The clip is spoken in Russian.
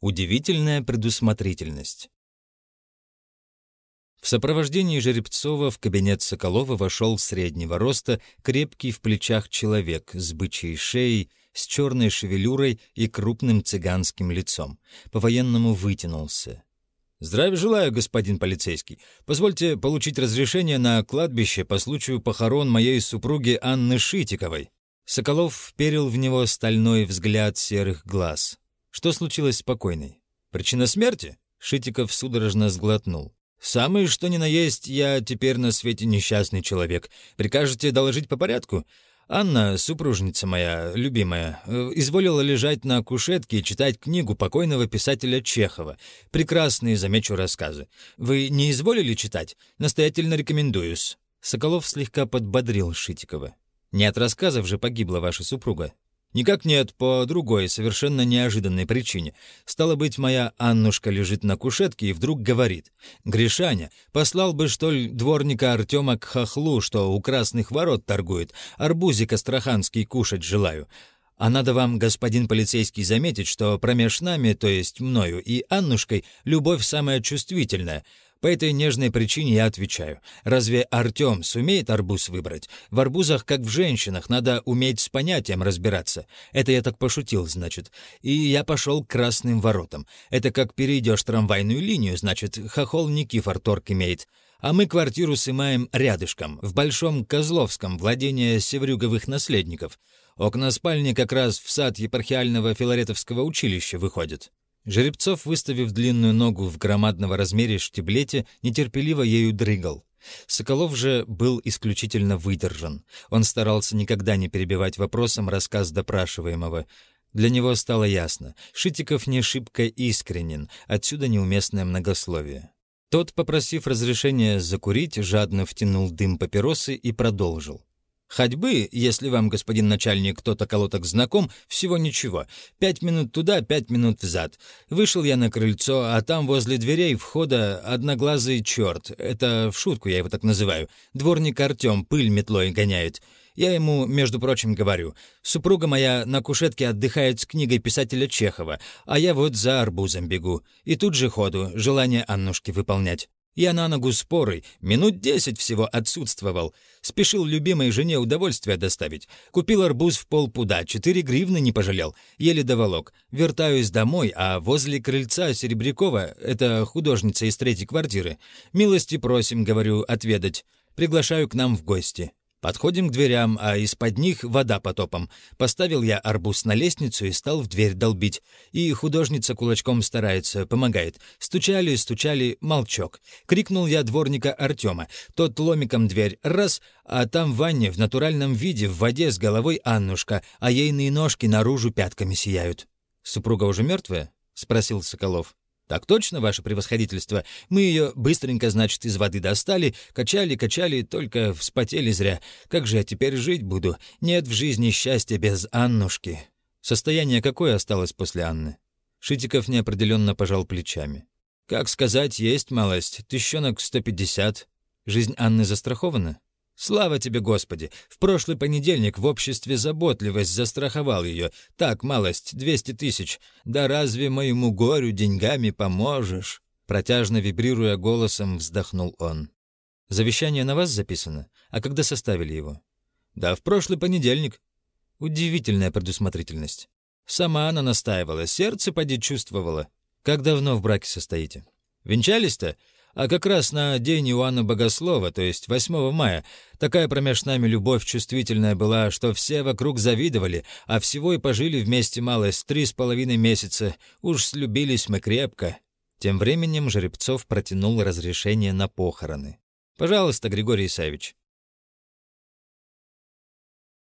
Удивительная предусмотрительность. В сопровождении Жеребцова в кабинет Соколова вошел среднего роста, крепкий в плечах человек с бычьей шеей, с черной шевелюрой и крупным цыганским лицом. По-военному вытянулся. «Здравия желаю, господин полицейский. Позвольте получить разрешение на кладбище по случаю похорон моей супруги Анны Шитиковой». Соколов вперил в него стальной взгляд серых глаз. «Что случилось с покойной? Причина смерти?» Шитиков судорожно сглотнул. «Самый что ни на есть, я теперь на свете несчастный человек. Прикажете доложить по порядку? Анна, супружница моя, любимая, э, изволила лежать на кушетке и читать книгу покойного писателя Чехова. Прекрасные, замечу, рассказы. Вы не изволили читать? Настоятельно рекомендуюсь». Соколов слегка подбодрил Шитикова. «Не от рассказов же погибла ваша супруга. Никак нет, по другой, совершенно неожиданной причине. Стало быть, моя Аннушка лежит на кушетке и вдруг говорит. «Гришаня, послал бы, что ли, дворника Артема к хохлу, что у красных ворот торгует, арбузик астраханский кушать желаю». А надо вам, господин полицейский, заметить, что промеж нами, то есть мною и Аннушкой, любовь самая чувствительная — по этой нежной причине я отвечаю. Разве Артем сумеет арбуз выбрать? В арбузах, как в женщинах, надо уметь с понятием разбираться. Это я так пошутил, значит. И я пошел к красным воротам. Это как перейдешь трамвайную линию, значит, хохол Никифор торг имеет. А мы квартиру сымаем рядышком, в Большом Козловском, владение севрюговых наследников. Окна спальни как раз в сад епархиального филаретовского училища выходят. Жеребцов, выставив длинную ногу в громадного размере штиблете, нетерпеливо ею дрыгал. Соколов же был исключительно выдержан. Он старался никогда не перебивать вопросом рассказ допрашиваемого. Для него стало ясно, Шитиков не шибко искренен, отсюда неуместное многословие. Тот, попросив разрешения закурить, жадно втянул дым папиросы и продолжил. Ходьбы, если вам, господин начальник, кто-то колоток знаком, всего ничего. Пять минут туда, пять минут взад. Вышел я на крыльцо, а там возле дверей входа одноглазый черт. Это в шутку я его так называю. Дворник Артем пыль метлой гоняет. Я ему, между прочим, говорю, супруга моя на кушетке отдыхает с книгой писателя Чехова, а я вот за арбузом бегу. И тут же ходу, желание Аннушки выполнять. Я на ногу споры, минут десять всего отсутствовал. Спешил любимой жене удовольствие доставить. Купил арбуз в полпуда, четыре гривны не пожалел. Еле доволок. Вертаюсь домой, а возле крыльца Серебрякова, это художница из третьей квартиры, милости просим, говорю, отведать. Приглашаю к нам в гости. Подходим к дверям, а из-под них вода потопом. Поставил я арбуз на лестницу и стал в дверь долбить. И художница кулачком старается, помогает. Стучали, стучали, молчок. Крикнул я дворника Артема. Тот ломиком дверь раз, а там в ванне в натуральном виде в воде с головой Аннушка, а ейные ножки наружу пятками сияют. «Супруга уже мертвая?» — спросил Соколов. «Так точно, ваше превосходительство. Мы ее быстренько, значит, из воды достали, качали, качали, только вспотели зря. Как же я теперь жить буду? Нет в жизни счастья без Аннушки». Состояние какое осталось после Анны? Шитиков неопределенно пожал плечами. «Как сказать, есть малость. Тыщенок 150. Жизнь Анны застрахована?» Слава тебе, Господи! В прошлый понедельник в обществе заботливость застраховал ее. Так, малость, двести тысяч. Да разве моему горю деньгами поможешь?» Протяжно вибрируя голосом, вздохнул он. «Завещание на вас записано? А когда составили его?» «Да в прошлый понедельник». Удивительная предусмотрительность. Сама она настаивала, сердце поди чувствовала. Как давно в браке состоите? Венчались-то? А как раз на день Иоанна Богослова, то есть 8 мая, такая промеж нами любовь чувствительная была, что все вокруг завидовали, а всего и пожили вместе малость три с половиной месяца. Уж слюбились мы крепко. Тем временем Жеребцов протянул разрешение на похороны. «Пожалуйста, Григорий Исаевич».